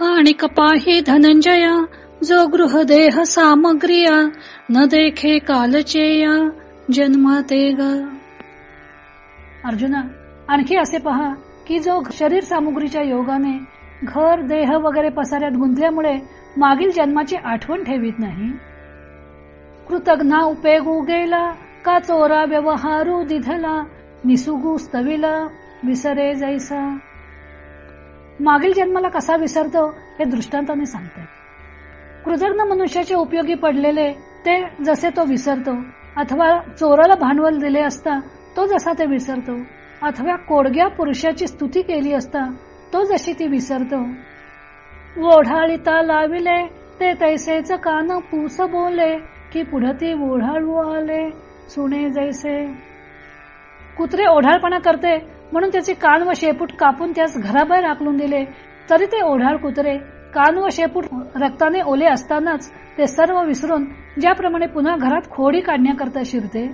आणि कपाही धनंजया जो गृहदेह सामग्रिया न देखे कालचेया जन्माते ग अर्जुना आणखी असे पहा की जो शरीर सामुग्रीच्या योगाने घर देह वगैरे पसाऱ्यात गुंतल्यामुळे मागील जन्माची आठवण ठेवीत नाही? कृतज्ञा उपेगू गेला का चोरा व्यवहारू दिधला निसुगू स्तविला विसरे जैसा. मागील जन्माला कसा विसरतो हे दृष्टांताने सांगते. कृतज्ञ मनुष्याचे उपयोगी पडलेले ते जसे तो विसरतो अथवा चोराला भांडवल दिले असता तो जसा ते विसरतो अथवा कोडग्या पुरुषाची स्तुती केली असता तो जशी ती विसरतो. ओढाळीता लाविले ते तैसेच कान पूस बोले की पुढती ओढाळू आले सुने जैसे. कुत्रे ओढाळपणा करते म्हणून त्याचे कान व शेपूट कापून त्यास घराबाहेर आकलून दिले. तरी ते ओढाळ कुत्रे कान व शेपूट रक्ताने ओले असतानाच ते सर्व विसरून ज्याप्रमाणे पुन्हा घरात खोडी काढण्याकरता शिरते.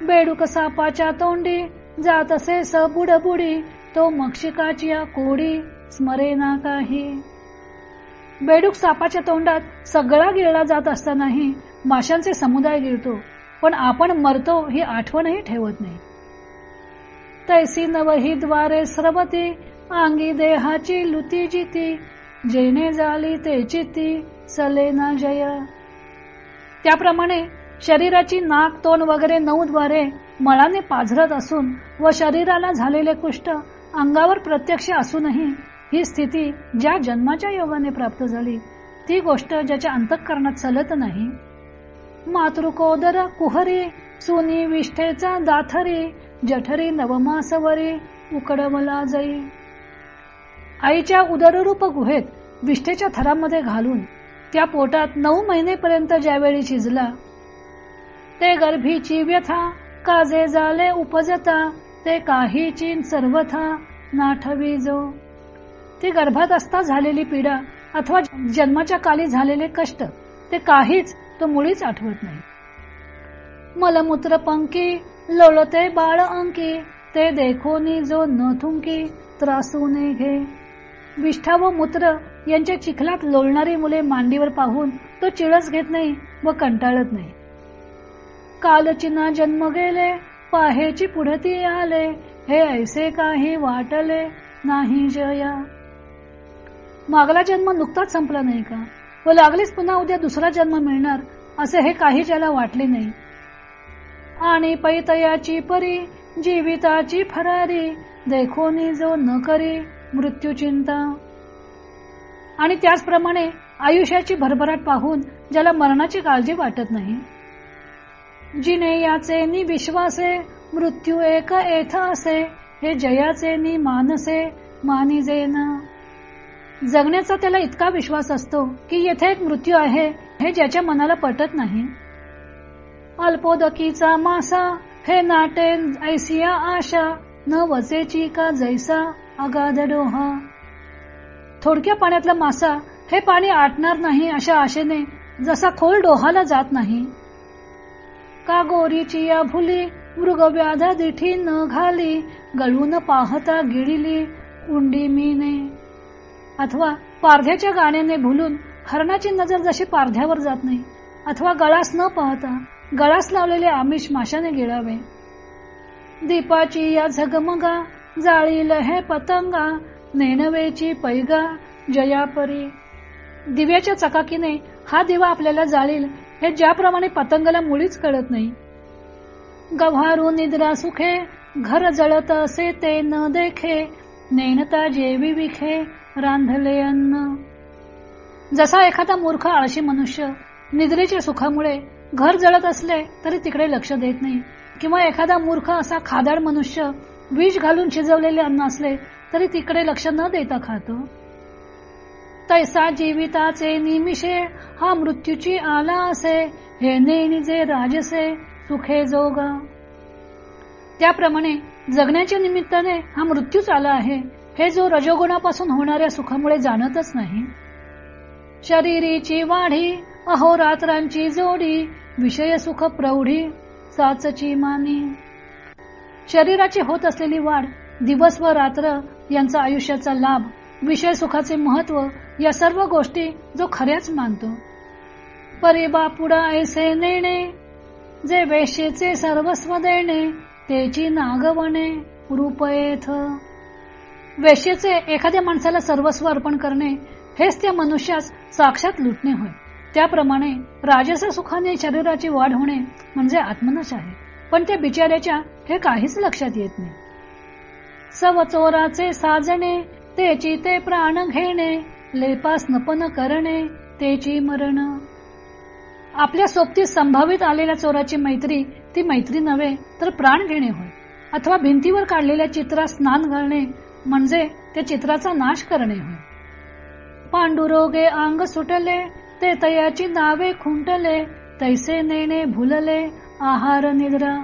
बेडूक सापाच्या तोंडी जात असे स बुडी तो मक्षिकाची कोडी स्मरे ना काही. बेडूक सापाच्या तोंडात सगळा गिळला जात असतानाही माशांचे समुदाय गिळतो पण आपण मरतो ही आठवणही ठेवत नाही. तैसी नवही द्वारे स्रवती अंगी देहाची लुती जिती जेने झाली ते चिती सलेना जय. त्याप्रमाणे शरीराची नाक तोंड वगैरे नऊ द्वारे मळाने पाझरत असून व शरीराला झालेले कुष्ठ अंगावर प्रत्यक्ष असूनही ही स्थिती ज्या जन्माच्या योगाने प्राप्त झाली ती गोष्ट ज्याच्या अंतःकरणात चलत नाही. मातृकोदर कुहरी सुनी विष्ठेचा दाथरी जठरी नवमासवरी उकडवला जाई. आईच्या उदररूप गुहेत विष्ठेच्या थरामध्ये घालून त्या पोटात नऊ महिनेपर्यंत ज्यावेळी शिजला ते गर्भीची व्यथा काजे जाले उपजता ते काही चीन सर्वथा नाठवी जो. ती गर्भात असता झालेली पीडा अथवा जन्माच्या काली झालेले कष्ट ते काहीच तो मुळीच आठवत नाही. मलमूत्र पंकी लोलते बाळ अंकी ते देखोनी जो न थुंकी त्रासूने घे. विष्ठा व मूत्र यांच्या चिखलात लोळणारी मुले मांडीवर पाहून तो चिळस घेत नाही व कंटाळत नाही. कालचिना जन्म गेले पाहेची पुढती आले हे ऐसे काही वाटले नाही जया. मागला जन्म नुकताच संपला नाही का? व लागलीच पुन्हा उद्या दुसरा जन्म मिळणार असे हे काही ज्याला वाटले नाही. आणि पैतयाची परी जीविताची फरारी देखोनी जो न करी मृत्यू चिंता. आणि त्याचप्रमाणे आयुष्याची भरभराट पाहून ज्याला मरणाची काळजी वाटत नाही. जिने याचे नि विश्वासे मृत्यू एक एथ असे हे जयाचे नि मानसे मानिजेन. जगण्याचा त्याला इतका विश्वास असतो की येथे एक मृत्यू आहे हे ज्याच्या मनाला पटत नाही. अल्पोदकीचा मासा हे नाटे ऐसिया आशा न वचेची का जैसा अगाध डोहा. थोडक्या पाण्यातला मासा हे पाणी आटणार नाही अशा आशेने जसा खोल डोहाला जात नाही. का गोरीची या भुली मृग व्याधा दिठी न घाली गळून पाहता गिळिली उंडी मीने. अथवा पारध्याच्या गाण्याने भुलून हरणाची नजर जशी पारध्यावर जात नाही अथवा गळास न पाहता गळास लावलेले आमिष माशाने गिळावे. दीपाची या झगमगा जाळील हे पतंगा नेणवेची पैगा जयापरी. दिव्याच्या चकाकीने हा दिवा आपल्याला जाळील हे ज्याप्रमाणे पतंगाला मुळीच कळत नाही. गव्हारू निद्रा सुखे घर जळत असे ते न देखे नेणता जेवी विखे रांधले अन्न. जसा एखादा मूर्ख आळशी मनुष्य निद्रेच्या सुखामुळे घर जळत असले तरी तिकडे लक्ष देत नाही. किंवा एखादा मूर्ख असा खादाड मनुष्य विष घालून शिजवलेले अन्न असले तरी तिकडे लक्ष न देता खातो. तैसा जीविताचे निमिषे हा मृत्यूची आला असे हे नेणीजे राजसे सुखे जोग. त्याप्रमाणे जगण्याच्या निमित्ताने हा मृत्यूच आला आहे. हे जो रजोगुणापासून होणाऱ्या सुखामुळे जाणतच नाही. शरीरीची वाढी अहोरात्रांची जोडी विषय सुख प्रौढी साचची मानी. शरीराची होत असलेली वाढ दिवस व रात्र यांचा आयुष्याचा लाभ विषय सुखाचे महत्त्व या सर्व गोष्टी जो खऱ्याच मानतो. परे बापुडा ऐसे नेणे जे वेशेचे सर्वस्व देणे तेची नागवणे रूपयेथ. वेश्येचे एखाद्या माणसाला सर्वस्व अर्पण करणे हेच त्या मनुष्यास साक्षात लुटणे होय. त्याप्रमाणे राजस सुखाने शरीराची वाढ होणे म्हणजे आत्मनाश आहे. पण त्या बिचाऱ्याच्या हे काहीच लक्षात येत नाही. सवचोराचे साजणे तेची ते प्राण घेणे लेपास नपन करणे तेची मरण. आपल्या सोबतीत संभावित आलेल्या चोराची मैत्री ती मैत्री नव्हे तर प्राण घेणे होय. अथवा भिंतीवर काढलेल्या चित्रात स्नान घालणे म्हणजे त्या चित्राचा नाश करणे होय. पांडुरोगे अंग सुटले ते तयाची नावे खुंटले तैसे नेणे भुलले आहार निद्रा.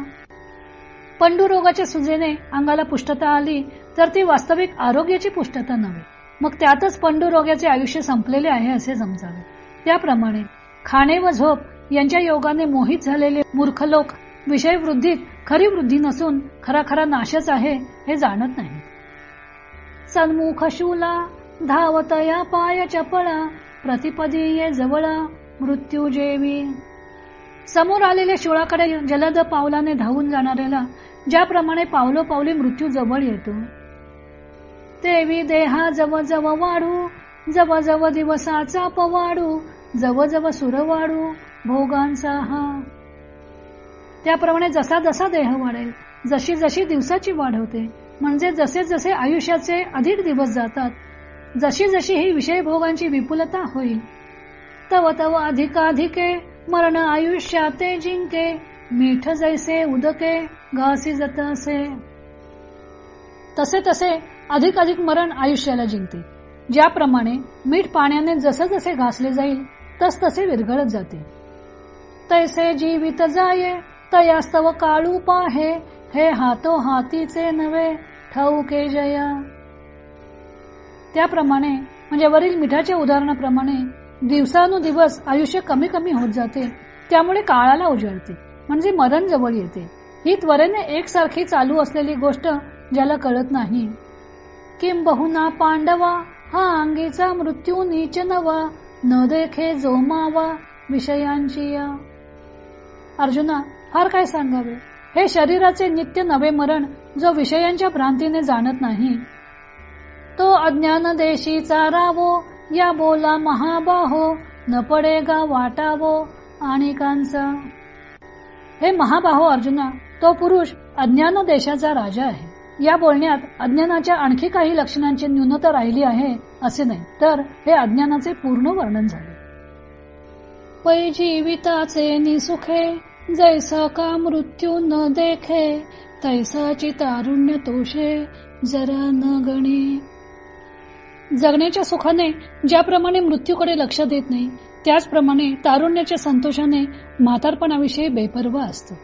पंडुरोगाच्या सुजेने अंगाला पुष्टता आली तर ती वास्तविक आरोग्याची पुष्टता नव्हे. मग त्यातच पंडुरोगाचे आयुष्य संपलेले आहे असे समजावे. त्याप्रमाणे खाणे व झोप यांच्या योगाने मोहित झालेले मूर्ख लोक विषय वृद्धीत खरी वृद्धी नसून खरा खरा नाशच आहे हे जाणत नाही सन्मुख शूला धावतया पाय चपळा प्रतिपदी ये जवळा मृत्यू जेवी. समोर आलेल्या शिळाकडे जलद पावलाने धावून जाणाऱ्याला ज्याप्रमाणे पावलो पावली मृत्यू जवळ येतो. देवी देहा जव जव वाढू जव जव दिवसाचा पवाडू जव जव सुर वाढू भोगांचा हा. त्याप्रमाणे जसा जसा देह वाढेल जशी जशी दिवसाची वाढ होते म्हणजे जसे जसे आयुष्याचे अधिक दिवस जातात जशी जशी ही विषय भोगांची विपुलता होईल. तव तव अधिकाधिके मरण आयुष्याते जिंके मीठ जैसे उदके घासी जत असे. तसे तसे अधिक अधिक मरण आयुष्याला जिंकते. ज्याप्रमाणे मीठ पाण्याने जसे जसे घासले जाईल तस तसे विरघळत जाते. तैसे जीवित जाये तयास्तव काळू पाहे हे हातो हातीचे नवे ठाऊके जया. त्याप्रमाणे म्हणजे वरील मिठाच्या उदाहरणाप्रमाणे दिवसानुदिवस आयुष्य कमी कमी होत जाते त्यामुळे काळाला उजळते म्हणजे मरण जवळ येते. ही त्वरेने एकसारखी चालू असलेली गोष्ट ज्याला कळत नाही. किंबहुना पांडवा हा अंगीचा मृत्यू नीच नवा न देखे जोमावा विषयांची अर्जुना फार काय सांगावे? हे शरीराचे नित्य नवे मरण जो विषयांच्या भ्रांतीने जाणत नाही तो अज्ञान देशी चारावो या बोला महाबाहो न पडेगा वाटावो आणि कांचा हे महाबाहो अर्जुना तो पुरुष अज्ञान देशाचा राजा आहे. या बोलण्यात अज्ञानाच्या आणखी काही लक्षणांची न्यूनता राहिली आहे असे नाही. तर हे अज्ञानाचे पूर्ण वर्णन झाले. पै जीविताचे निसुखे जैसा का मृत्यू न देखे तैसाची तारुण्य तोषे जरा न गणे. जगण्याच्या सुखाने ज्याप्रमाणे मृत्यूकडे लक्ष देत नाही त्याचप्रमाणे तारुण्याच्या संतोषाने म्हातारपणाविषयी बेपर्व असतो.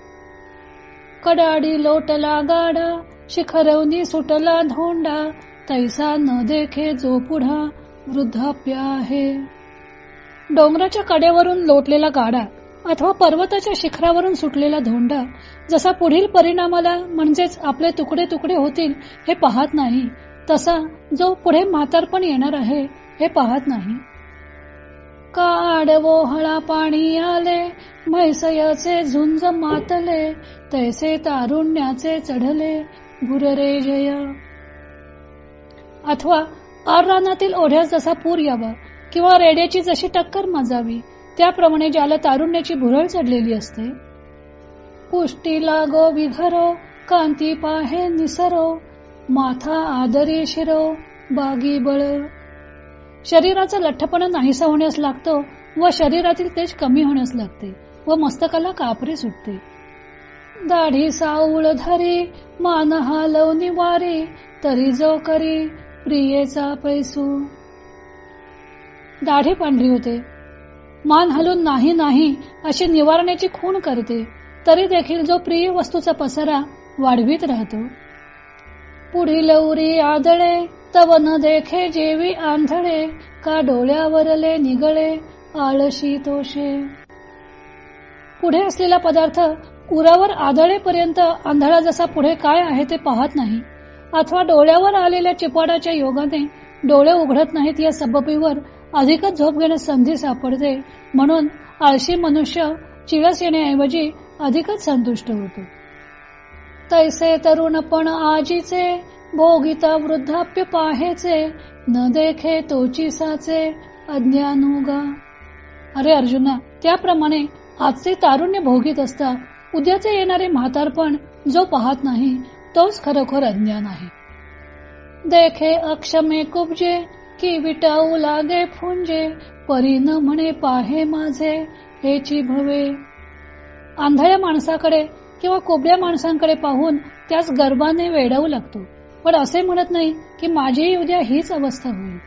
कडाडी लोटला गाडा शिखरवनी सुटला धोंडा तैसा न देखे जो पुढा वृद्धाप्य आहे. डोंगराच्या कड्यावरून लोटलेला गाडा अथवा पर्वताच्या शिखरावरून सुटलेला धोंडा जसा पुढील परिणामाला म्हणजेच आपले तुकडे तुकडे होतील हे पाहत नाही तसा जो पुढे म्हातारपण येणार आहे हे पाहत नाही. काडवो हळा पाणी आले म्हैसयाचे झुंज मातले तैसे तारुण्याचे चढले गुररे जय. अथवा आर ओढ्यास जसा पूर यावा किंवा रेड्याची जशी टक्कर माजावी त्याप्रमाणे ज्याला तारुण्याची भुरळ चढलेली असते. पुष्टी लागो विघरो कांती पाहे निसरो माथा आदरी शिरो बागी बळ. शरीराचा लठ्ठपणा नाहीसा होण्यास लागतो व शरीरातील तेज कमी होण्यास लागते व मस्तकाला कापरे सुटते. दाढी साऊळ धरी मान हालवनी वारी तरी जो करी प्रियेचा पैसू. दाढी पांढरी होते. मान हलून नाही नाही अशी निवारण्याची खूण करते तरी देखील जो प्रिय वस्तूचा पसारा वाढवीत राहतो. पुढील उरी आदळे तवन देखे जेवी आंधळे का डोळ्यावरले निगळे आळशी तोषे. पुढे असलेला पदार्थ उरावर आदळेपर्यंत आंधळा जसा पुढे काय आहे ते पाहत नाही अथवा डोळ्यावर आलेल्या चिपाडाच्या योगाने डोळे उघडत नाहीत या सबबीवर अधिकच झोप घेण्यास संधी सापडते म्हणून आळशी मनुष्य चिळस येण्याऐवजी अधिकच संतुष्ट होतो. तैसे तरुणपण आजीचे भोगिता वृद्धाप्य पाहेचे न देखे तोची साचे अज्ञानुगा. अरे अर्जुना त्याप्रमाणे आजचे तारुण्य भोगीत असता उद्याचे येणारे म्हातारपण जो पाहत नाही तोच खरोखर अज्ञान आहे. देखे अक्षमे कुबजे की विटाऊ लागे फुंजे परी न म्हणे पाहे माझे हेची भवे. आंधळ्या माणसाकडे किंवा कोबड्या माणसांकडे पाहून त्यास गर्भाने वेडावू लागतो. पण असे म्हणत नाही की माझी उद्या हीच अवस्था होईल.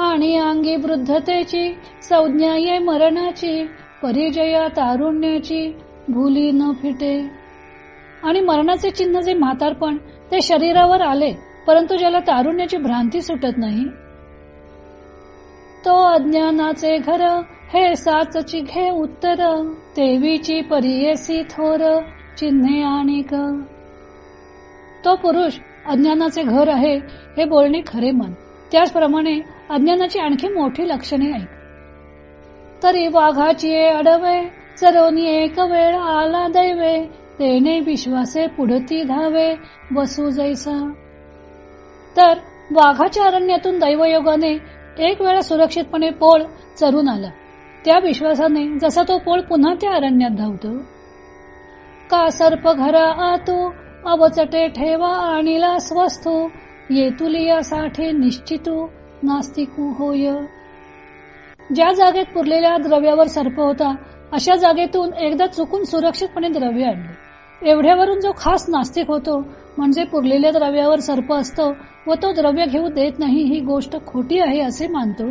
आणि अंगी वृद्धतेची संज्ञा ये मरणाची परिजया तारुण्याची भूली न फिटे. आणि मरणाचे चिन्ह जे म्हातारपण ते शरीरावर आले परंतु ज्याला तारुण्याची भ्रांती सुटत नाही. तो अज्ञानाचे घर हे साचची घे उत्तर देवीची परियेसी थोर चिन्हे आणि तो पुरुष अज्ञानाचे घर आहे हे बोलणे खरे मन. त्याचप्रमाणे अज्ञानाची आणखी मोठी लक्षणे ऐक तरी वाघाची अडवे चरोनी एक वेळ आला दैवे तेने विश्वासे पुढती धावे बसू जैसा. तर वाघाच्या अरण्यातून दैवयोगाने एक वेळा सुरक्षितपणे पोळ चरून आला. त्या विश्वासाने जसा तो पोळ पुन्हा त्या अरण्यात धावतो. का सर्प घरा आतो अवचटे ठेवा आणिला स्वस्थो येतुलिया साठे निश्चितो नास्तिकू होय. ज्या जागेत पुरलेल्या द्रव्यावर सर्प होता अशा जागेतून एकदा चुकून सुरक्षितपणे द्रव्य आणले. एवढ्यावरून जो खास नास्तिक होतो म्हणजे पुरलेल्या द्रव्यावर सर्प असतो व तो द्रव्य घेऊ देत नाही ही गोष्ट खोटी आहे असे मानतो.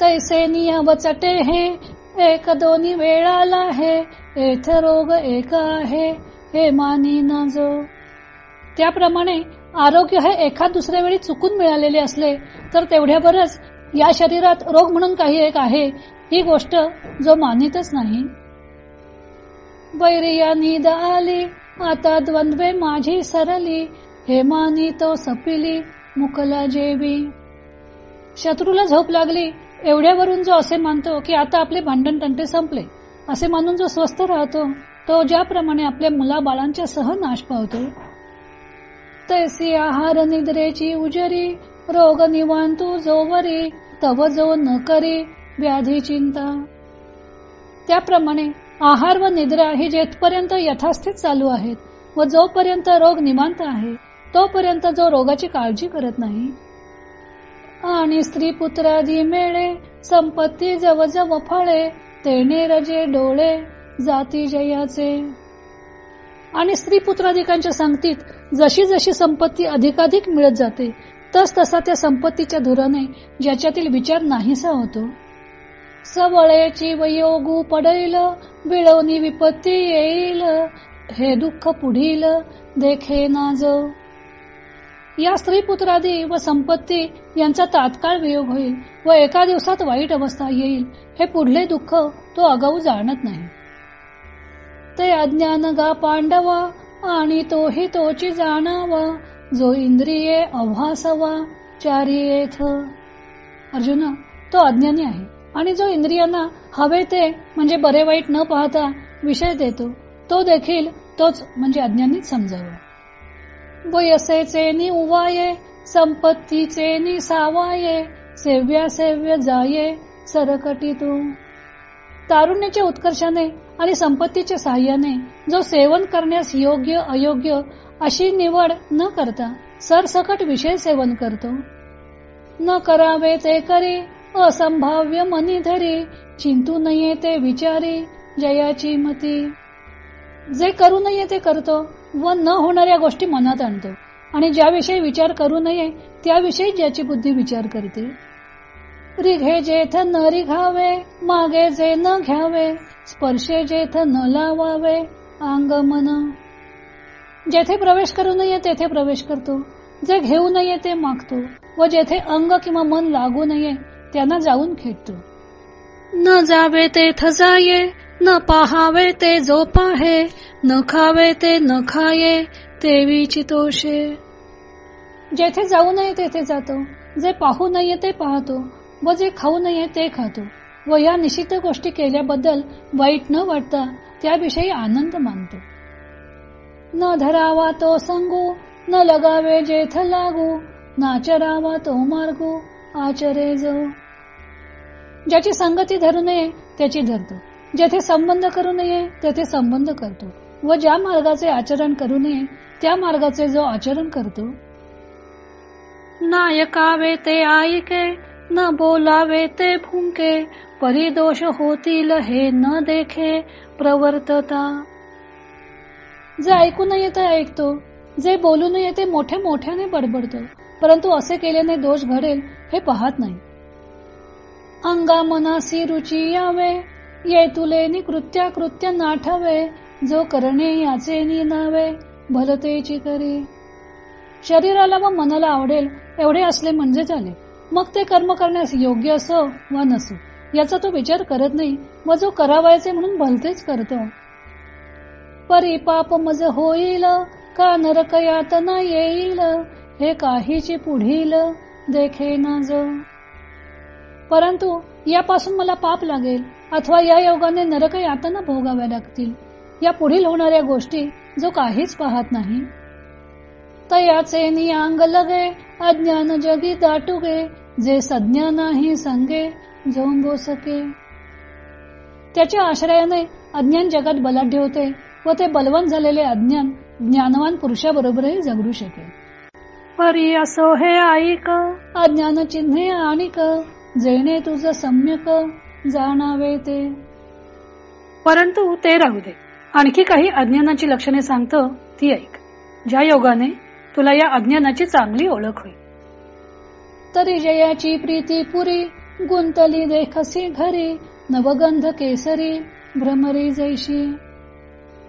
तैसे चटे हे? एक दोन्ही वेळाला हे एथ रोग एक आहे हे मानी न जो त्याप्रमाणे आरोग्य हे एखाद दुसऱ्या वेळी चुकून मिळालेले असले तर तेवढ्यावरच या शरीरात रोग म्हणून काही एक आहे ही गोष्ट जो मानितच नाही. बैरिया निद आली आता द्वंद्वे माझी सरली हे मानी तो सपिली मुकला जेवी. शत्रूला झोप लागली एवढ्यावरून जो असे मानतो की आता आपले भांडण तंटे संपले असे मानून जो स्वस्थ राहतो तो ज्याप्रमाणे आपल्या मुला बाळांच्या सह नाश पावतो. तैसी आहार निद्रेची उजरी रोग निवांतू जोवरी तव जो न करी व्याधी चिंता. त्याप्रमाणे आहार व निद्रा ही जेथपर्यंत यथास्थित चालू आहेत व जोपर्यंत रोग निवांत आहे तोपर्यंत जो रोगाची काळजी करत नाही. आणि स्त्री पुत्रादी मेळे संपत्ती जवजव फळे तेने रजे डोळे जाती जयाचे. आणि स्त्री पुत्राधिकांच्या संगतीत जशी जशी संपत्ती अधिकाधिक मिळत जाते तस तसा त्या संपत्तीच्या धुराने ज्याच्यातील विचार नाहीसा होतो. सवळेची वयोगू पडेल बिळवणी विपत्ती येईल हे दुःख पुढील देखे ना जो या स्त्री पुत्रादी व संपत्ती यांचा तात्काळ वियोग होईल व एका दिवसात वाईट अवस्था येईल हे पुढले दुःख तो अगाऊ जाणत नाही. ते अज्ञान गा पांडवा आणि तोही तोची जाणावा जो इंद्रिये अभासवा चारी येथ अर्जुन तो अज्ञानी आहे आणि जो इंद्रियांना हवे ते म्हणजे बरे वाईट न पाहता विषय देतो तो देखील तोच म्हणजे अज्ञानीच समजावा. वयसेचे नि उवाये संपत्तीचे नि सावाये सेव्या सेव्य जाये सरकटी तू तारुण्याच्या उत्कर्षाने आणि संपत्तीच्या सहाय्याने जो सेवन करण्यास योग्य अयोग्य अशी निवड न करता सरसकट विषय सेवन करतो. न करावे ते करी असंभाव्य मनी धरी चिंतू नये ते विचारी जयाची मती. जे करू नये ते करतो व न होणाऱ्या गोष्टी मनात आणतो. आणि ज्याविषयी विचार करू नये त्याविषयी ज्याची बुद्धी विचार करते. रिघे जेथ न रिघावे मागे जे न घ्यावे स्पर्शे जेथ न लावावे अंग मन जेथे प्रवेश करू नये तेथे प्रवेश करतो. जे घेऊ नये ते मागतो. व जेथे अंग किंवा मन लागू नये त्यांना जाऊन खेळतो न जावे तेथ जाये न पाहावे ते जो पाहे न खावे ते न खाये ते विचितोषे. जेथे जाऊ नये तेथे जातो जे पाहू नये ते पाहतो व जे खाऊ नये ते खातो. व या निश्चित गोष्टी केल्याबद्दल वाईट न वाटता त्याविषयी आनंद मानतो. न धरावा तो संगू न लगावे जेथ लागू नाचरावा तो मार्गू आचरे जो ज्याची संगती धरू नये त्याची धरतो. जेथे संबंध करू नये तेथे संबंध करतो. व ज्या मार्गाचे आचरण करू नये त्या मार्गाचे जो आचरण करतो नायकावे ते आईके न बोलावे ते फुंके परिदोष होतील हे न देखे प्रवर्तता. जे ऐकू नये ते ऐकतो जे बोलू नये ते मोठे मोठ्याने बडबडतो परंतु असे केल्याने दोष घडेल हे पाहत नाही. अंगा मनासी रुची यावे ये तुले कृत्या कृत्य नाठवे जो करणे याचे नावे भलतेची करी. शरीराला व मनाला आवडेल एवढे असले म्हणजे झाले मग ते कर्म करण्यास योग्य असो वा नसो याचा तो विचार करत नाही व जो करावायचे म्हणून भलतेच करतो. परी पाप मज होईल का नरक यातना येईल हे काहीची पुढील देखे ना परंतु यापासून मला पाप लागेल अथवा या योगाने नरक यातना भोगाव्या लागतील. या पुढील होणाऱ्या गोष्टी जो काहीच पाहत नाही. तयाचे नियांग लगे अज्ञान जगी दाटुगे जे सज्ञा नाही संगे जाऊन बोसके त्याच्या आश्रयाने अज्ञान जगात बलाढ्य होते व ते बलवान झालेले अज्ञान ज्ञानवान पुरुषाबरोबरही जगडू शकेल परी असो हे ऐक. अज्ञान चिन्हे आणिक जेणे तुझ सम्यक. जाणावे ते. परंतु ते राहू दे. आणखी काही अज्ञानाची लक्षणे सांगतो ती ऐक. ज्या योगाने तुला या अज्ञानाची चांगली ओळख होईल. तरी जयाची प्रीती पुरी गुंतली देखसी घरी नवगंध केसरी भ्रमरी जैशी.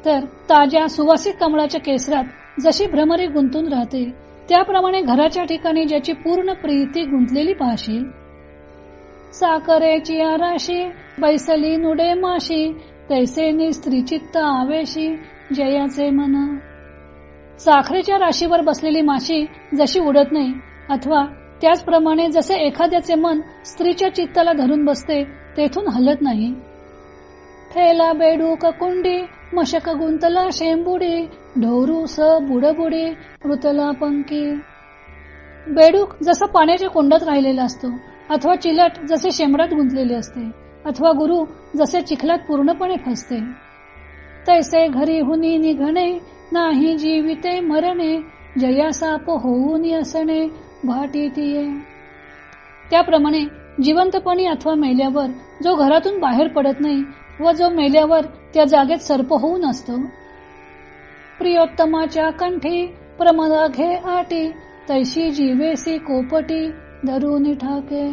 तर ताज्या सुवासिक कमळाच्या केसरात जशी भ्रमरी गुंतून राहते त्याप्रमाणे घराच्या ठिकाणी ज्याची पूर्ण प्रीती गुंतलेली पाहशील साखरेची आराशी बैसली नुडे माशी तैसे स्त्री चित्त आवेशी जयाचे मन. साखरेच्या राशीवर बसलेली माशी जशी उडत नाही अथवा त्याचप्रमाणे जसे एखाद्याचे मन स्त्रीच्या चित्ताला धरून बसते तेथून हलत नाही. ठेला बेडूक कुंडी मशक गुंतला शेंबुडी ढोरू स बुडबुडी मृतला पंकी. बेडूक जसा पाण्याच्या कुंडात राहिलेला असतो अथवा चिलट जसे शेंबडात गुंतलेले असते अथवा गुरु जसे चिखलात पूर्णपणे फसते. तैसे घरी हुनी निघणे नाही जीविते मरणे जया साप होऊन असणे भाटीतीये त्याप्रमाणे जिवंतपणी अथवा मेल्यावर जो घरातून बाहेर पडत नाही व जो मेल्यावर त्या जागेत सर्प होऊन असतो. प्रियोत्तमाच्या कंठी प्रमदाघे आटी तैशी जीवेसी कोपटी धरून ठाके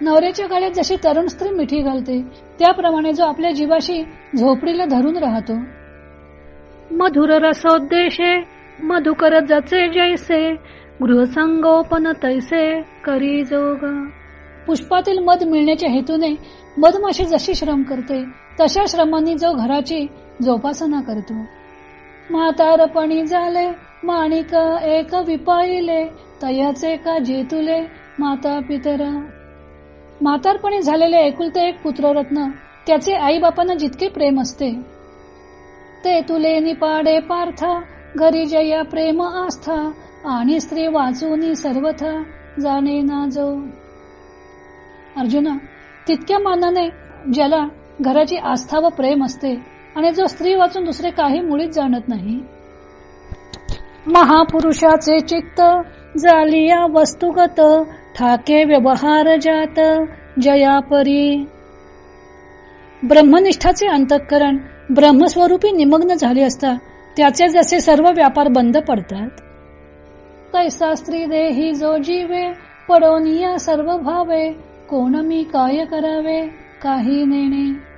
नवऱ्याच्या गाड्यात जशी तरुण स्त्री मिठी घालते त्याप्रमाणे जो आपल्या जीवाशी झोपडीला धरून राहतो. मधुर रसोद्देशे मधुकर जचे जैसे गृहसंगोपन तैसे करी जोग. पुष्पातील मध मिळण्याच्या हेतूने मधमाशी जशी श्रम करते तशा श्रमांनी जो घराची जोपासना करतो. म्हातारपणी झाले माणिक एक विपाईले तयाचे का जेतुले माता पितर? म्हातारपणी झालेले एकुलते एक पुत्ररत्न त्याचे आई बापांना जितके प्रेम असते. ते तुले निपाडे पार्था घरी जया प्रेम आस्था आणि स्त्री वाचून सर्वथा जाणे ना जो. अर्जुना तितक्या मानाने ज्याला घराची आस्था व प्रेम असते आणि जो स्त्री वाचून दुसरे काही मुळीच जाणत नाही. महापुरुषाचे चित्त जालिया वस्तुगत ठाके व्यवहार जात जयापरी. ब्रह्मनिष्ठाचे अंतःकरण ब्रह्मस्वरूपी निमग्न झाले असता त्याचे जसे सर्व व्यापार बंद पडतात. तैसा स्त्री देही जो जीवे पडोनिया सर्व भावे कोण मी काय करावे काही नेणे.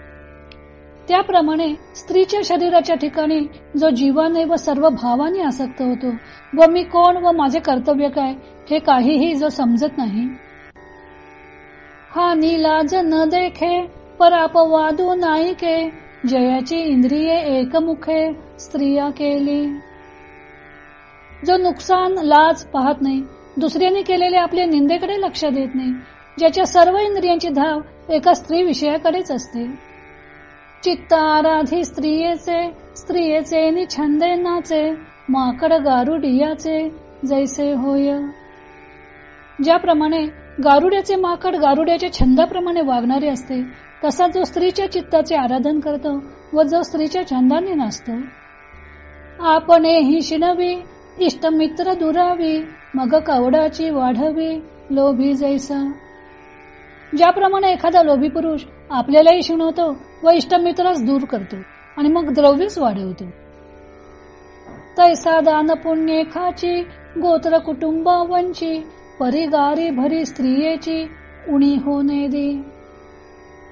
त्याप्रमाणे स्त्रीच्या शरीराच्या ठिकाणी जो जीवाने व सर्व भावाने आसक्त होतो व मी कोण व माझे कर्तव्य काय हे काहीही जो समजत नाही. हा निलाज न देखे परापवादू नाईके जयाची इंद्रिये एकमुखे स्त्रिया केली. जो नुकसान लाज पाहत नाही दुसऱ्यांनी केलेले आपल्या निंदेकडे लक्ष देत नाही ज्याच्या सर्व इंद्रियांची धाव एका स्त्री विषयाकडेच असते. चित्त आराधी स्त्रियेचे स्त्रियेचे निछंदे नाचे माकड गारुडियाचे जैसे होय. ज्याप्रमाणे गारुड्याचे माकड गारुड्याच्या छंदाप्रमाणे वागणारे असते तसा जो स्त्रीच्या चित्ताचे आराधन करतो व जो स्त्रीच्या छंदाने नाचतो. आपण ही शिणवी इष्टमित्र दुरावी मग कवडाची वाढवी लोभी जैसा. ज्याप्रमाणे एखादा लोभी पुरुष आपल्यालाही शिणवतो व इष्टमित्रास दूर करतो आणि मग द्रव्यच वाढवतो. तैसा दान पुण्य खाची गोत्र कुटुंबावंची परिगारी भरी स्त्रियेची उणी होणे दे.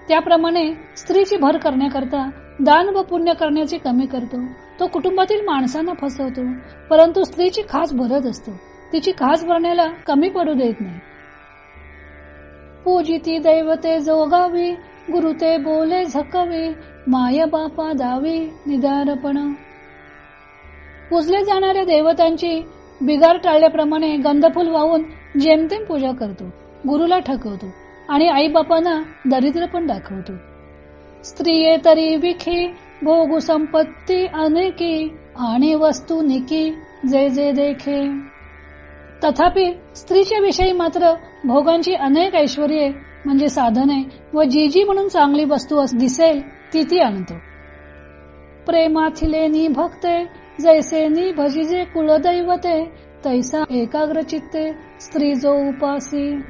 त्याप्रमाणे स्त्रीची भर करण्याकरता दान व पुण्य करण्याची कमी करतो. तो कुटुंबातील माणसांना फसवतो परंतु स्त्रीची खास भरत असतो. तिची खास भरण्याला कमी पडू देत नाही. पूजिती दैवते जोगावी गुरु ते बोले झकवे माय बापा दावी निदारपण. पूजले जाणाऱ्या देवतांची बिगार टाळल्याप्रमाणे गंधफूल वाहून जेमतेम पूजा करतो गुरुला ठकवतो आणि आई बापांना दरिद्र पण दाखवतो. स्त्रिये तरी विखी भोगू संपत्ती अनेकी आणि वस्तू निकी जे जे देखे. तथापि स्त्रीच्या विषयी मात्र भोगांची अनेक ऐश्वर्ये म्हणजे साधने व जी जी म्हणून चांगली वस्तू दिसेल ती ती आणतो. प्रेमाथिले नि भक्ते जैसे नि भजिजे कुलदैवते तैसा एकाग्र चित्ते स्त्री जो उपासी.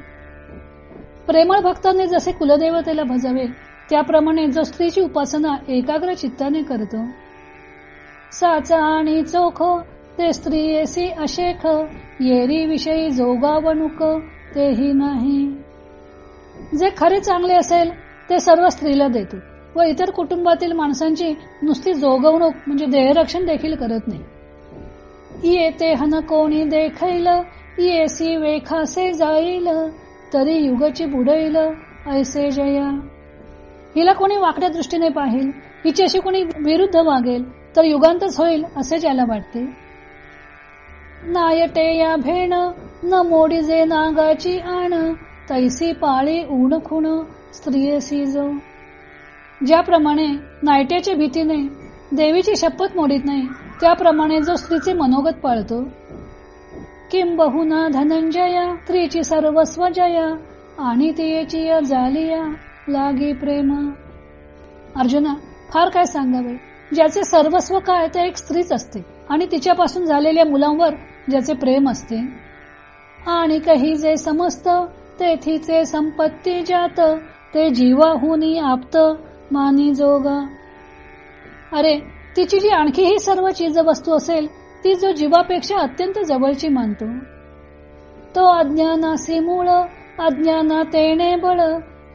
प्रेमळ भक्तांनी जसे कुलदैवतेला भजावे त्याप्रमाणे जो स्त्रीची उपासना एकाग्र चित्ताने करतो. साचा आणि चोख ते स्त्रियेसी अशेख येरी विषयी जोगावणुक तेही नाही. जे खरे चांगले असेल ते सर्व स्त्रीला देतो. व इतर कुटुंबातील माणसांची नुसती जोगवणूक म्हणजे देहरक्षण देखील करत नाही. येते हन कोणी देखैल येसी वेखासे जाईल तरी युगची बुडईल ऐसे जया. हिला कोणी वाकड्या दृष्टीने पाहिल हिच्याशी कोणी विरुद्ध वागेल तर युगांतच होईल असे ज्याला वाटते. नायटे या भेण न मोडीजे नागाची आण तैसी पाळी ऊन खुण स्त्रियेसी जो ज्याप्रमाणे नायट्याच्या भीतीने देवीची शपथ मोडीत नाही त्याप्रमाणे जो स्त्रीचे मनोगत पाळतो. किंबहुना धनंजया स्त्रीची सर्वस्व जया आणि तियेची या जालिया लागी प्रेम. अर्जुना फार काय सांगावे? ज्याचे सर्वस्व काय ते एक स्त्रीच असते आणि तिच्यापासून झालेल्या मुलांवर ज्याचे प्रेम असते. आणि काही जे समस्त तेथीचे संपत्ती जात ते जीवाहुनी आप्त मानी जोग. अरे तिची जी आणखी ही सर्व चीज वस्तू असेल ती जो जीवापेक्षा अत्यंत जवळची मानतो. तो अज्ञानासी मूळ अज्ञाना तेणे बळ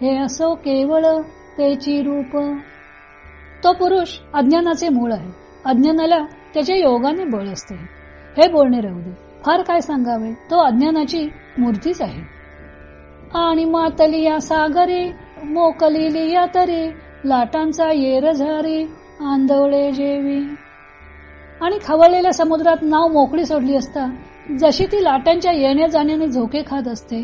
हे असो केवळ तेची रूप. तो पुरुष अज्ञानाचे मूळ आहे. अज्ञानाला त्याच्या योगाने बळ असते. हे बोलणे राहू दे. फार काय सांगावे? तो अज्ञानाची मूर्तीच आहे. आणि मातली या सागरी मोकली या तरी लाटांचा येर झारी आंदोळे जेवी. आणि खवळलेल्या समुद्रात नाव मोकळी सोडली असता जशी ती लाटांच्या येण्या जाण्याने झोके खात असते.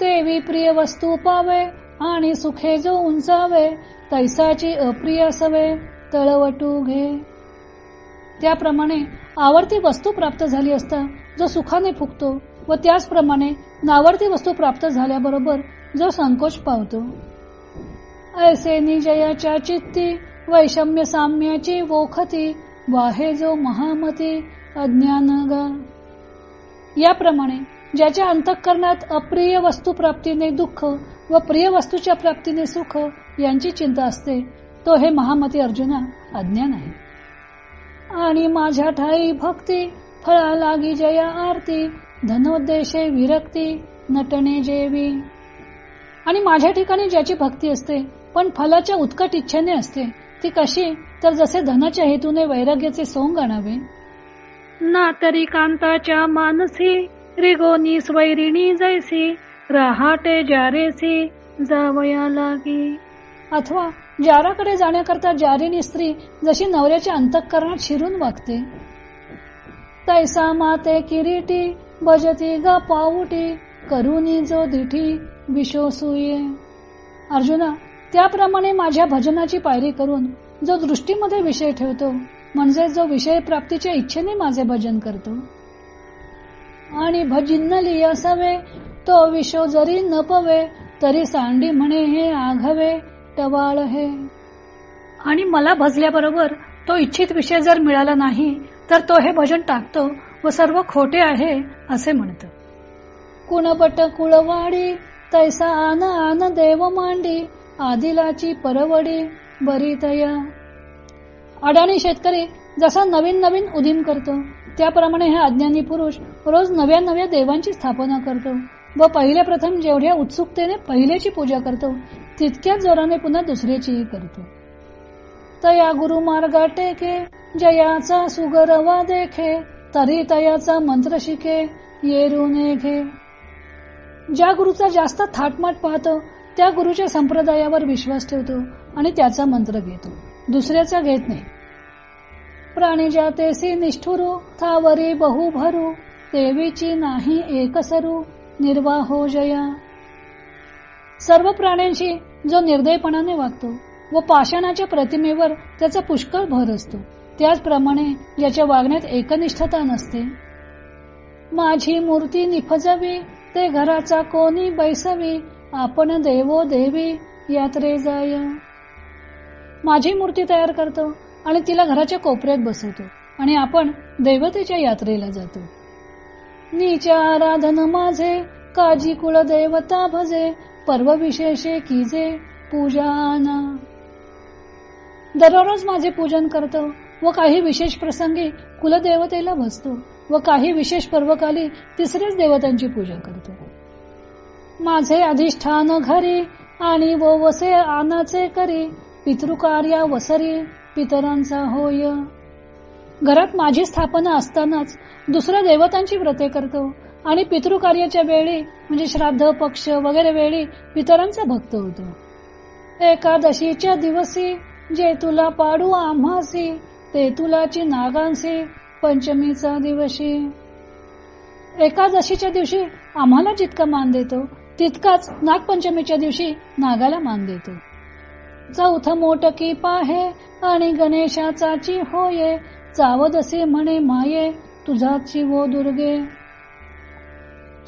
तेवी प्रिय वस्तू पावे आणि सुखे जो उंचावे तैसाची अप्रिय सवे तळवटू घे. त्याप्रमाणे आवडती वस्तू प्राप्त झाली असता जो सुखाने फुकतो व त्याचप्रमाणे नावडती वस्तू प्राप्त झाल्याबरोबर जो संकोच पावतो. ऐसे निजयाच्या चित्ती वैषम्य साम्याची वोखती वाहे जो महामती अज्ञान याप्रमाणे ज्याच्या अंतःकरणात अप्रिय वस्तू प्राप्तीने दुःख व प्रिय वस्तूच्या प्राप्तीने सुख यांची चिंता असते तो हे महामती अर्जुना अज्ञान आहे. आणि माझ्या ठाई भक्ती फळा लागी जया आरती धनोद्देशे विरक्ती नटणे जेवी. आणि माझ्या ठिकाणी ज्याची भक्ती असते पण फलाच्या उत्कट इच्छेने असते ती कशी? तर जसे धनाच्या हेतूने वैराग्याचे सोंग आणावे. ना तरी कांताच्या मानसी रिगोनी स्वैरिणी जैसी रहाटे जारेसी जावया लागी. अथवा जाराकडे जाण्याकरता जारिणी स्त्री जशी नवऱ्याच्या अंतःकरणात शिरून वागते. तैसा माते किरीटी भजती ग पाऊटी करुनी जो दिठी विशोसुये अर्जुना त्याप्रमाणे माझ्या भजनाची पायरी करून जो दृष्टीमध्ये विषय ठेवतो म्हणजे जो विषय प्राप्तीच्या इच्छेने माझे भजन करतो. आणि भजिन लियासवे तो विषो जरी न पवे तरी सांडी म्हणे हे आघवे टवाळ हे. आणि मला भजल्याबरोबर तो इच्छित विषय जर मिळाला नाही तर तो हे भजन टाकतो व सर्व खोटे आहे असे म्हणतो. कुणपट कुळवाडी तैसा आन आन देव मांडी आदिलाची परवडी बरी तया अडाणी शेतकरी जसा नवीन नवीन उदीम करतो त्याप्रमाणे हे अज्ञानी पुरुष रोज नव्या नव्या देवांची स्थापना करतो व पहिले प्रथम जेवढ्या उत्सुकतेने पहिल्याची पूजा करतो तितक्याच जोराने पुन्हा दुसऱ्याचीही करतो. तया गुरु मार्गा टेके जयाचा सुगरवा देखे तरी तयाचा मंत्र शिके येरुने घे ज्या गुरुचा जास्त थाटमाट पाहतो त्या गुरुच्या संप्रदायावर विश्वास ठेवतो आणि त्याचा मंत्र घेतो. दुसऱ्याचा घेत नाही. प्राणी जातेसी निष्ठुरू थावरी बहु भरू देवीची नाही एकसरू निर्वाहो हो जया. सर्व प्राण्यांशी जो निर्दयपणाने वागतो व पाषाणाच्या प्रतिमेवर त्याचा पुष्कळ भर असतो. त्याचप्रमाणे याच्या वागण्यात एकनिष्ठता नसते. माझी मूर्ती निफजवी ते घराचा कोणी बैसवी आपण देवो देवी यात्रे जाय. माझी मूर्ती तयार करतो आणि तिला घराच्या कोपऱ्यात बसवतो आणि आपण देवतेच्या यात्रेला जातो. नीच आराधन माझे काजी कुळ देवता भजे पर्व विशेषे किजे पूजाना. दररोज माझे पूजन करतो व काही विशेष प्रसंगी कुलदेवतेला भसतो व काही विशेष पर्वकाली तिसऱ्याच देवतांची पूजा करतो. माझे अधिष्ठान घरी आणि व वसे आनाचे करी पितृकार्या वसरी पितरांचा होय. घरात माझी स्थापना असतानाच दुसऱ्या देवतांची व्रते करतो आणि पितृकार्याच्या वेळी म्हणजे श्राद्ध पक्ष वगैरे वेळी पितरांचा भक्त होतो. एकादशीच्या दिवशी जे तुला पाडू आम्हासी तेतुलाची नागांसी पंचमीचा दिवशी. एकादशीच्या दिवशी आम्हाला जितका मान देतो तितकाच नागपंचमीच्या दिवशी नागाला मान देतो. चौथ मोटकी पाहे आणि गणेशाचाची होये चावदसे म्हणे माये तुझाची वो दुर्गे.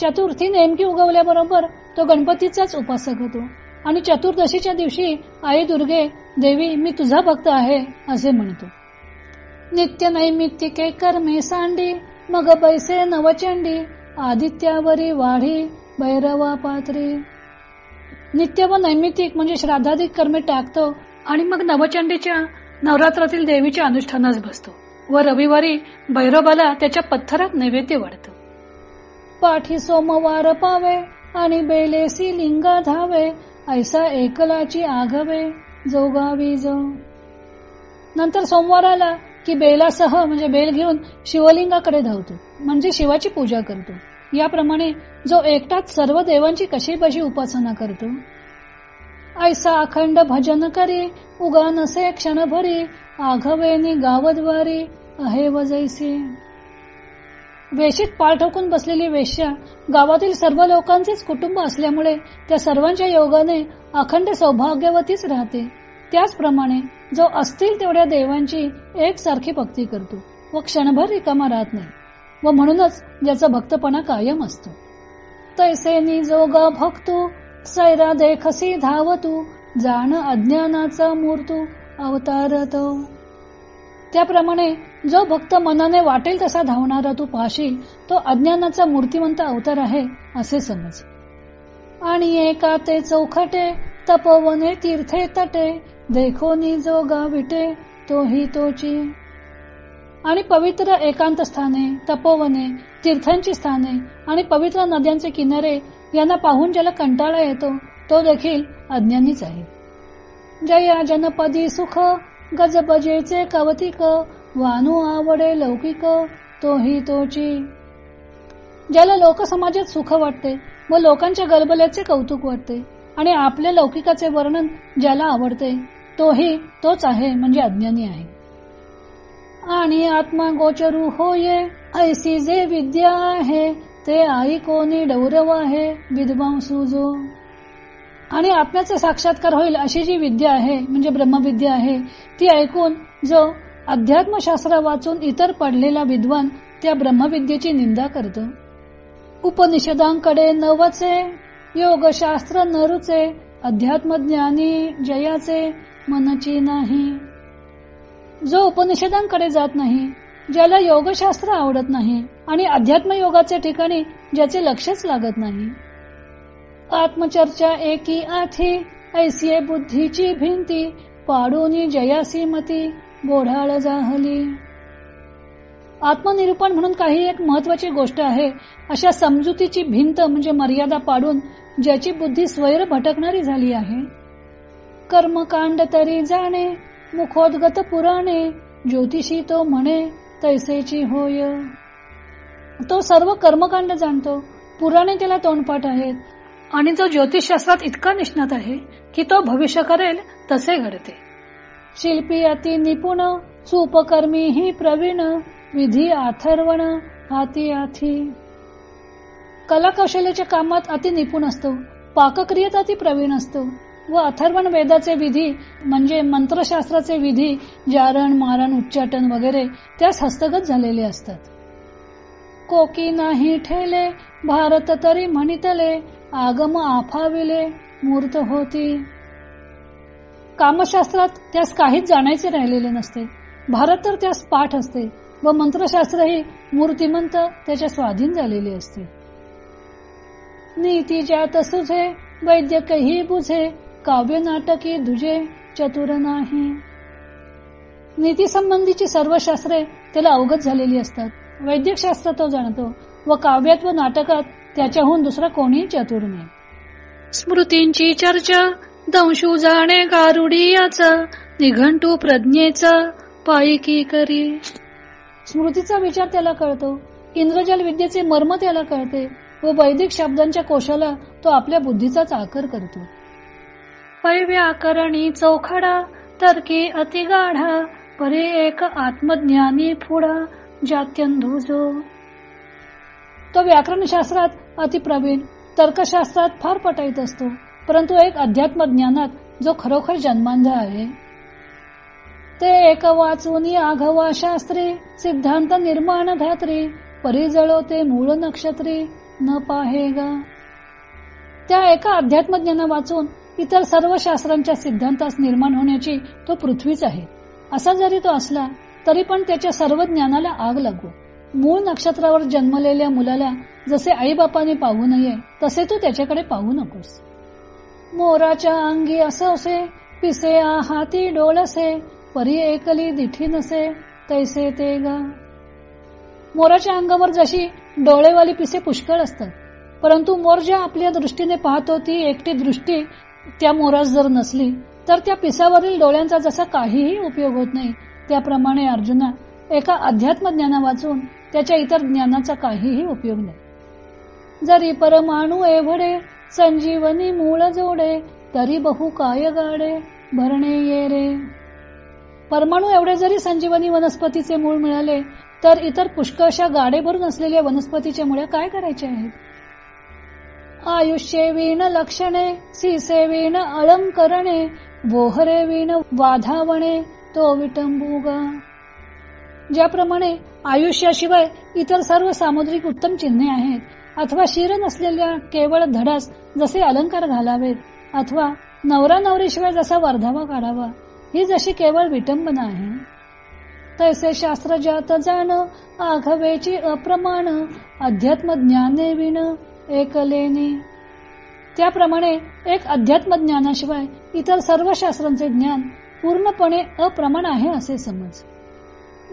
चतुर्थी नेमकी उगवल्याबरोबर तो गणपतीचाच उपासक होतो. आणि चतुर्दशीच्या दिवशी आई दुर्गे देवी मी तुझा भक्त आहे असे म्हणतो. नित्य नैमित्तिके कर्मे सांडी मग बैसे नवचंडी आदित्यावरी वाढी भैरवा पात्री. नित्य व नैमित्तिक म्हणजे श्राद्धाधिक कर्मे टाकतो आणि मग नवचंडीच्या नवरात्रातील देवीच्या अनुष्ठानास बसतो व रविवारी भैरवाला त्याच्या पत्थरात नैवेद्य वाढतो. पाठी सोमवार पावे आणि बेलेसी लिंगा धावे ऐसा एकलाची आघवे जोगावी जो. नंतर सोमवाराला की बेलासह म्हणजे बेल घेऊन शिवलिंगाकडे धावतो. म्हणजे शिवाची पूजा करतो. याप्रमाणे जो एकटाच सर्व देवांची कशी बशी उपासना करतो. ऐसा अखंड भजन करी उगा नसे क्षणभरी आघवेनी गावद्वारी अहे वजैसी. वेशीत पाळ ठोकून बसलेली वेश्या गावातील सर्व लोकांचेच कुटुंब असल्यामुळे त्या सर्वांच्या योगाने अखंड सौभाग्यवतीच राहते. त्याचप्रमाणे जो असतील तेवढ्या देवांची एकसारखी भक्ती करतो व क्षणभर रिकामा राहत नाही व म्हणूनच ज्याचा भक्तपणा कायम असतो. तैसे निजोग भक्तू सैरा देखसी धावतू जाण अज्ञानाचा मूर्तू अवतारतो. त्याप्रमाणे जो भक्त मनाने वाटेल तसा धावणारा तू पाहशील तो अज्ञानाचा मूर्तिमंत अवतार आहे असे समज. आणि एका ते चौखटे तपोवने तीर्थे तटे देखो जो गाविटे तोही तोची. आणि पवित्र एकांत स्थाने तपोवने तीर्थांची स्थाने आणि पवित्र नद्यांचे किनारे यांना पाहून ज्याला कंटाळा येतो तो देखील अज्ञानीच आहे. जया जनपदी सुख गजबजेचे कवतिक वानू आवडे लौकिक तोही तोची. ज्याला लोकसमाजात सुख वाटते व लोकांच्या गलबल्याचे कौतुक वाटते आणि आपल्या लौकिकाचे वर्णन ज्याला आवडते तोही तोच आहे म्हणजे अज्ञानी आहे. आणि आत्मा गोचरू होये ऐसी जे विद्या आहे ते आई कोणी डौरव आहे विद्वांसू जो. आणि आत्म्याचा साक्षात्कार होईल अशी जी विद्या आहे म्हणजे ब्रह्मविद्या आहे ती ऐकून जो अध्यात्मशास्त्र वाचून इतर पडलेला विद्वान त्या ब्रह्मविद्येची निंदा करतो. उपनिषदांकडे नवचे योगशास्त्र नरुचे अध्यात्मज्ञानी जयाचे मनची नाही. जो उपनिषदांकडे जात नाही ज्याला योगशास्त्र आवडत नाही आणि अध्यात्म योगाच्या ठिकाणी ज्याचे लक्षच लागत नाही. आत्मचर्चा एकी आठी ऐसी बुद्धीची भिंती पाडूनी जयासी मती बोढाळ जाहली. आत्मनिरूपण म्हणून काही एक महत्वाची गोष्ट आहे अशा समजुतीची भिंत म्हणजे मर्यादा पाडून ज्याची बुद्धी स्वैर भटकणारी झाली आहे. कर्मकांड तरी जाणे मुखोद्गत पुराणे ज्योतिषी तो म्हणे तैसेची होय. तो सर्व कर्मकांड जाणतो. पुराणे त्याला तोंडपाठ आहेत. आणि जो ज्योतिषशास्त्रात इतका निष्णात आहे की तो भविष्य करेल तसे घडते. शिल्पी अति निपुण सुपकर्मी ही प्रवीण विधी अथर्वण हाती आथी. कला कौशल्याच्या कामात अति निपुण असतो पाकक्रियेत अति प्रवीण असतो व अथर्वण वेदाचे विधी म्हणजे मंत्रशास्त्राचे विधी जारण मारण उच्चाटन वगैरे त्यास हस्तगत झालेले असतात. कोकी नाही ठेले भारत तरी म्हणितले आगम आफाविले मूर्त होती. कामशास्त्रात त्यास काहीच जाणायचे राहिलेले नसते. भारत तर त्यास पाठ असते व मंत्रशास्त्र ही मूर्तिमंत त्याच्या स्वाधीन झालेले असते. नीती ज्यात सुझे वैद्यकही बुझे काव्य नाटकी दुजे चतुर नाही. नीती संबंधीची सर्व शास्त्रे त्याला अवगत झालेली असतात. वैद्यक शास्त्र तो जाणतो व काव्यात व नाटकात त्याच्याहून दुसरा कोणीही चतुर नाही. स्मृतींची चर्चा दंशू जाणे गारुडियाचा निघंटू प्रज्ञेचा पायकी करी. स्मृतीचा विचार त्याला कळतो. इंद्रजल विद्येचे मर्म त्याला कळते. व वैदिक शब्दांच्या कोशाला तो आपल्या बुद्धीचाच आकर करतो. व्याकरणी चौखडा तर्की अतिगाढा परे एक आत्मज्ञानी फुडा जात्यंधुजो. तो व्याकरण शास्त्रात अतिप्रवीण तर्कशास्त्रात फार पटाईत असतो परंतु एक अध्यात्म ज्ञानात जो खरोखर जन्मांध आहे. ते एक वाचून आघवा शास्त्री सिद्धांत निर्माण धात्री परिजळो ते मूळ नक्षत्री न पाहेगा त्या एका अध्यात्म ज्ञाना वाचून इतर सर्व शास्त्रांच्या सिद्धांतास निर्माण होण्याची तो पृथ्वीच आहे. असा जरी तो असला तरी पण त्याच्या सर्व ज्ञानाला आग लागू. मूळ नक्षत्रावर जन्मलेल्या मुलाला जसे आई बापाने पाहू नये तसे तू त्याच्याकडे पाहू नकोस. मोराच्या अंगी असे पिसे हाती डोळसे परी एकली दिठी नसे तैसे ते गा. मोराच्या अंगावर जशी डोळेवाली पिसे पुष्कळ असतात परंतु मोर ज्या आपल्या दृष्टीने पाहतो ती एकटी दृष्टी त्या मोरास जर नसली तर त्या पिसावरील डोळ्यांचा जसा काहीही उपयोग होत नाही त्याप्रमाणे अर्जुना एका अध्यात्म ज्ञाना वाचून त्याच्या इतर ज्ञानाचा काहीही उपयोग नाही. जरी परमाणू एवढे संजीवनी मूळ जोडे तरी बहु काय गाडे भरणे ये रे. परमाणू एवढे जरी संजीवनी वनस्पतीचे मूळ मिळाले तर इतर पुष्कळशा गाडे असलेल्या वनस्पतीच्या मुळे काय करायचे आहेत? आयुष्ये विण लक्षणे सीसे विण अलंकरणे बोहरे विण वाधावणे तो विटंबुग. ज्याप्रमाणे आयुष्याशिवाय इतर सर्व सामुद्रिक उत्तम चिन्हे आहेत अथवा शिर नसलेल्या केवळ धडास जसे अलंकार घालावेत अथवा नवरा नवरीशिवाय जसा वर्धावा काढावा ही जशी केवळ विटंबना आहे. तैसे शास्त्र जात जाण आघवेची अप्रमाण अध्यात्म ज्ञाने विण एकलेने. त्याप्रमाणे एक अध्यात्म ज्ञानाशिवाय इतर सर्व शास्त्रांचे ज्ञान पूर्णपणे अप्रमाण आहे असे समज.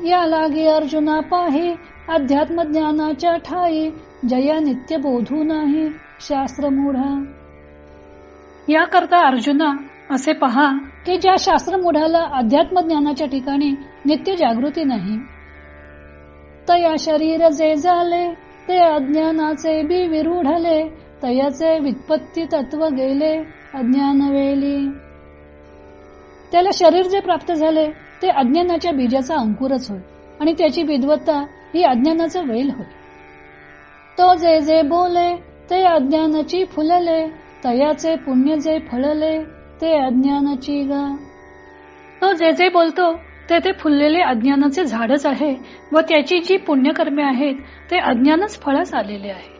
या लागी अर्जुना पाही अध्यात्म ज्ञानाच्या ठाई जया नित्य बोधू नाही शास्त्र मूढा. या करता अर्जुना असे पहा की ज्या शास्त्र मुढाला अध्यात्म ज्ञानाच्या ठिकाणी नित्य जागृती नाही तया शरीर जे झाले ते अज्ञानाचे बी विरुढले तयाचे वित्पत्ती तत्व गेले अज्ञान वेली. त्याला शरीर जे प्राप्त झाले ते अज्ञानाच्या बीजाचा अंकुरच होय आणि त्याची विद्वत्ता ही अज्ञानाचं वेल होय. तो जे जे बोले ते अज्ञानाची फुलले तयाचे पुण्य जे फळले ते अज्ञानाची ग तो जे जे बोलतो ते ते फुललेले अज्ञानाचे झाडच आहे व त्याची जी पुण्यकर्मे आहेत ते अज्ञानच फळास आलेले आहे.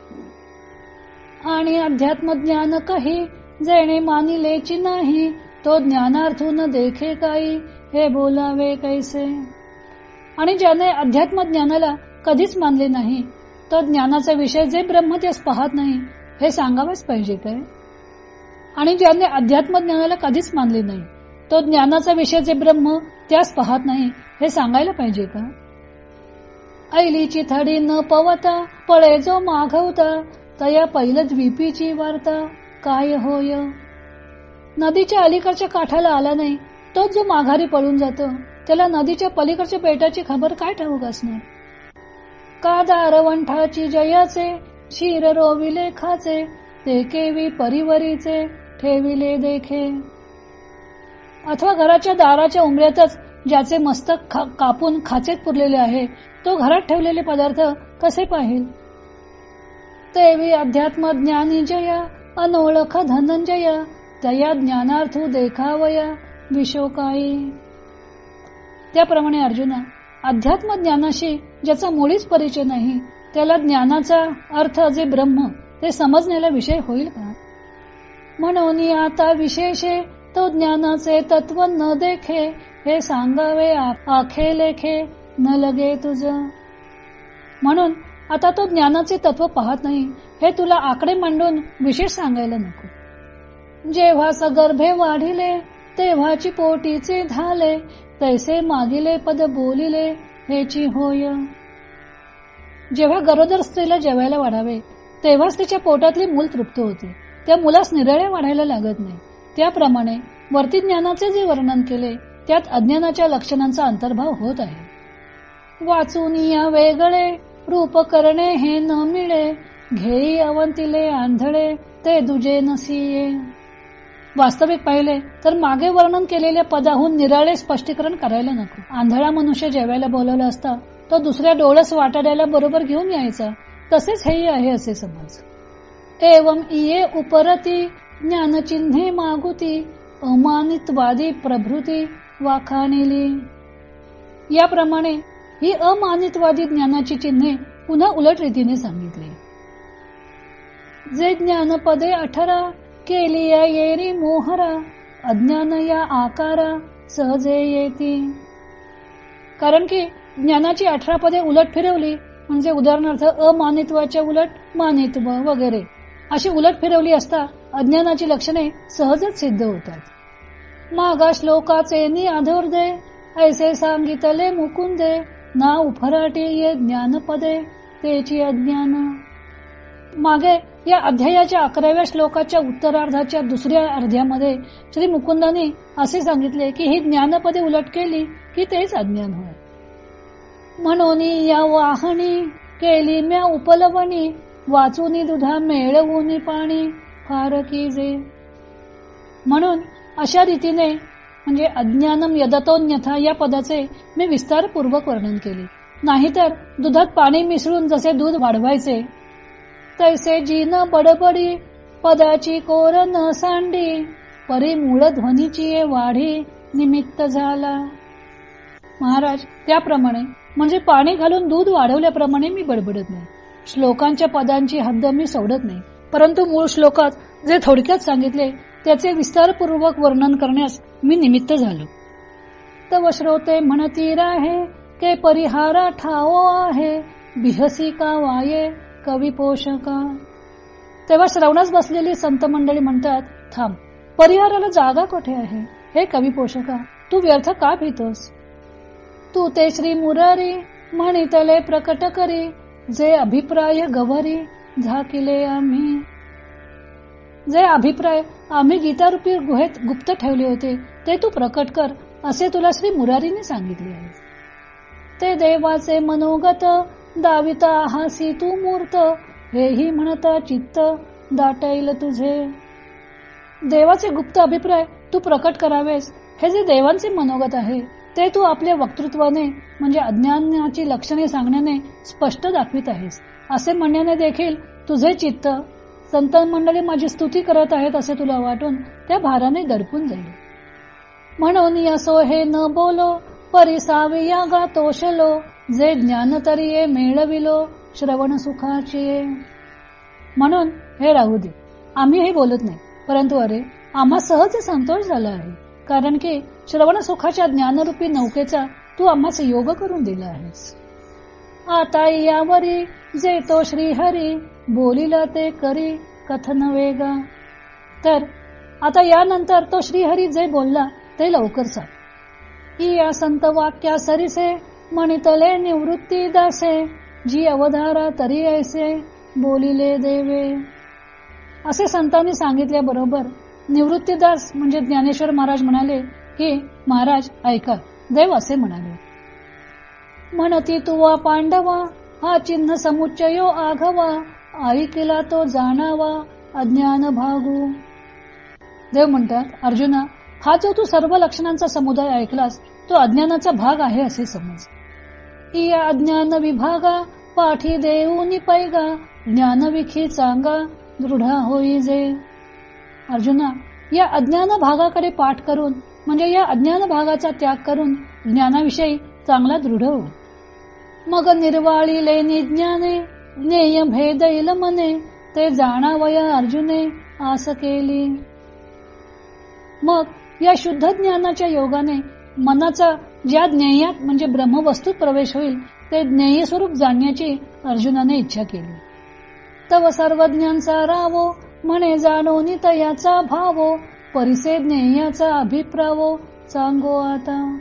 आणि अध्यात्म ज्ञान काही जेणे मानिलेची नाही तो ज्ञानार्थून देखे काही हे बोलावे कैसे? आणि ज्याने अध्यात्म ज्ञानाला कधीच मानले नाही तो ज्ञानाचा विषय जे ब्रह्म त्यास पाहत नाही हे सांगावेच पाहिजे काय? आणि ज्याने अध्यात्म ज्ञानाला कधीच मानले नाही तो ज्ञानाचा विषय जे ब्रह्म त्यास पाहत नाही हे सांगायला पाहिजे का? ऐलीची थडी न पवता पळे जो माघवता तया पहिलं द्वीपीची वार्ता काय होय? नदीच्या अलीकडच्या काठाला आला नाही तो जो माघारी पळून जातो त्याला नदीच्या पलीकडच्या बेटाची खबर काय ठाऊक असणार? का दारवंठाची जयाचे शिर रोविले खाचे ते केवी परिवरीचे ठेविले देखे. अथवा घराच्या दाराच्या उमऱ्यातच ज्याचे मस्तक खा, कापून खाचेत पुरलेले आहे तो घरात ठेवलेले पदार्थ कसे पाहिल? तेवी अध्यात्म ज्ञानी जया अनोळख धनंजया तया ज्ञानार्थू देखावया विशोकाई. त्याप्रमाणे अर्जुना अध्यात्म ज्ञानाशी ज्याचा मुळीच परिचय नाही त्याला ज्ञानाचा अर्थ जे ब्रह्म ते समजण्याला विषय होईल का? म्हणून आता विशेषे तो ज्ञानाचे तत्व न देखे हे सांगावे आखे लेखे न लगे तुझ. म्हणून आता तो ज्ञानाचे तत्व पाहत नाही हे तुला आकडे मांडून विशेष सांगायला नको. जेव्हा सगर्भे वाढिले तेव्हाची पोटीचे झाले तैसे मागिले पद बोलिले हेची होय. जेव्हा गरोदर स्त्रीला जेवायला वाढावे तेव्हाच तिच्या पोटातली मूल तृप्त होते. त्या मुलास निरळे वाढायला लागत नाही. त्याप्रमाणे वरती ज्ञानाचे जे वर्णन केले त्यात अज्ञानाच्या लक्षणांचा अंतर्भाव होत आहे. वाचून या वेगळे रूप करणे हे न मिळे घेई अवंतिले आंधळे ते दुजे नसिये. वास्तविक पाहिले तर मागे वर्णन केलेल्या पदाहून निराळे स्पष्टीकरण करायला नको. आंधळा मनुष्य जेवायला बोलवला असता तो दुसऱ्या डोळस वाटाड्याला बरोबर घेऊन यायचा. तसेच हेही आहे असे समज. एवं इये उपरती ज्ञानचिन्हे मागुती अमानितवादी प्रभृती वाखाणिली याप्रमाणे ही अमानितवादी ज्ञानाची चिन्हे पुन्हा उलट रीतीने सांगितली. जे ज्ञानपदे अठरा केली या येरी मोहरा अज्ञान या आकारा सहजे येती. कारण की ज्ञानाची अठरा पदे उलट फिरवली म्हणजे उदाहरणार्थ अमानित्वाच्या उलट मानित्व वगैरे. अशी उलट फिरवली असता अज्ञानाची लक्षणे सहजच सिद्ध होतात. मागा श्लोकाचे नि दे ऐसे सांगितले मुकुंदे ना उफराटी ये ज्ञानपदे तेची अज्ञान. मागे या अध्यायाच्या अकराव्या श्लोकाच्या उत्तरार्धाच्या दुसऱ्या अर्ध्यामध्ये श्री मुकुंदाने असे सांगितले की ही ज्ञानपदे उलट केली की तेच अज्ञान होय. म्हणून या वाहणी केली म्या उपलवणी वाचूनी दुधा मेळवून पाणी फार की जे. म्हणून अशा रीतीने म्हणजे अज्ञानम यदतोन्यथा या पदाचे मी विस्तारपूर्वक वर्णन केले. नाहीतर दुधात पाणी मिसळून जसे दूध वाढवायचे तैसे जीन बडबडी पदाची कोर न सांडी परी मूळ ध्वनीची वाढी निमित्त झाला. महाराज त्याप्रमाणे म्हणजे पाणी घालून दूध वाढवल्याप्रमाणे मी बडबडत नाही. श्लोकांच्या पदांची हद्द मी सोडत नाही. परंतु मूळ श्लोकात जे थोडक्यात सांगितले त्याचे विस्तारपूर्वक वर्णन करण्यास मी निमित्त झालो. तव श्रोते म्हणती राहे के परिहारा ठाओ आहे बिहसी का वाये कवी पोषका. तेव्हा श्रवणास बसलेली संत मंडळी म्हणतात थांब परिहाराला जागा कुठे आहे? हे कवी पोषका तू व्यर्थ का भीतोस? तू ते श्री मुरारी म्हणितले प्रकट करी जे अभिप्राय गवरी झाकिले आम्ही. जे अभिप्राय आम्ही गीतारूपी गुहेत गुप्त ठेवले होते ते तू प्रकट कर असे तुला श्री मुरारीने सांगितले आहे. ते देवाचे मनोगत दाविता हासी तू मूर्त हेही म्हणता चित्त दाटैल तुझे. देवाचे गुप्त अभिप्राय तू प्रकट करावेस हे जे देवांचे मनोगत आहे ते तू आपल्या वक्तृत्वाने म्हणजे अज्ञानाची लक्षणे सांगण्याने स्पष्ट दाखवित आहेस. असे म्हणण्याने देखील तुझे चित्त संत मंडळी माझी स्तुती करत आहेत असे तुला वाटून त्या भाराने दडपून जाईल. म्हणून असो हे न बोलो परिसाविया गा तोषलो जे ज्ञान तरी ये मेळविलो श्रवण सुखाचे. म्हणून हे राहू दे. आम्ही हे बोलत नाही परंतु अरे आम्हा सहज संतोष झाला आहे. कारण की श्रवण सुखाच्या ज्ञानरूपी नौकेचा तू आम्हास योग करून दिला आहेस. आता यावरी जे तो श्रीहरी बोलिला ते करी कथन वेगा. तर आता यानंतर तो श्रीहरी जे बोलला ते लवकर सांग या संत वाक्या सरीसे म्हणितले निवृत्ती दासे जी अवधारा तरी ऐसे बोलिले देवे. असे संतांनी सांगितल्याबरोबर निवृत्तीदास म्हणजे ज्ञानेश्वर महाराज म्हणाले की महाराज ऐका देव असे म्हणाले. म्हणती तुवा पांडवा हा चिन्ह समुच्चयो आघवा ऐकला तो जाणावा अज्ञान भागू. देव म्हणतात अर्जुना हा जो तू सर्व लक्षणांचा समुदाय ऐकलास तो अज्ञानाचा भाग आहे असे समज. इया अज्ञान विभागा पाठी देऊनी पैगा ज्ञान विखी चांगा दृढ होई जे. अर्जुना या अज्ञान भागाकडे पाठ करून म्हणजे या अज्ञान भागाचा त्याग करून ज्ञानाविषयी चांगला दृढ हो. मग निर्वाळी लेनी ज्ञाने ज्ञेय भेदैल मने ते जाणावया अर्जुने आस केली. मग या शुद्ध ज्ञानाच्या योगाने मनाचा ज्या ज्ञेयात म्हणजे ब्रह्मवस्तूत प्रवेश होईल ते ज्ञेय स्वरूप जाणण्याची अर्जुनाने इच्छा केली. तव सर्व ज्ञान सारावो म्हणे जाणो तयाचा भावो परिसे ज्ञेयाचा अभिप्रावो. सांगो आता.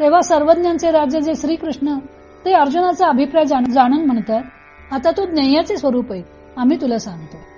तेव्हा सर्वज्ञांचे राजे जे श्रीकृष्ण ते अर्जुनाचा अभिप्राय जाणून म्हणतात आता तू ज्ञेयाचे स्वरूप आहे आम्ही तुला सांगतो.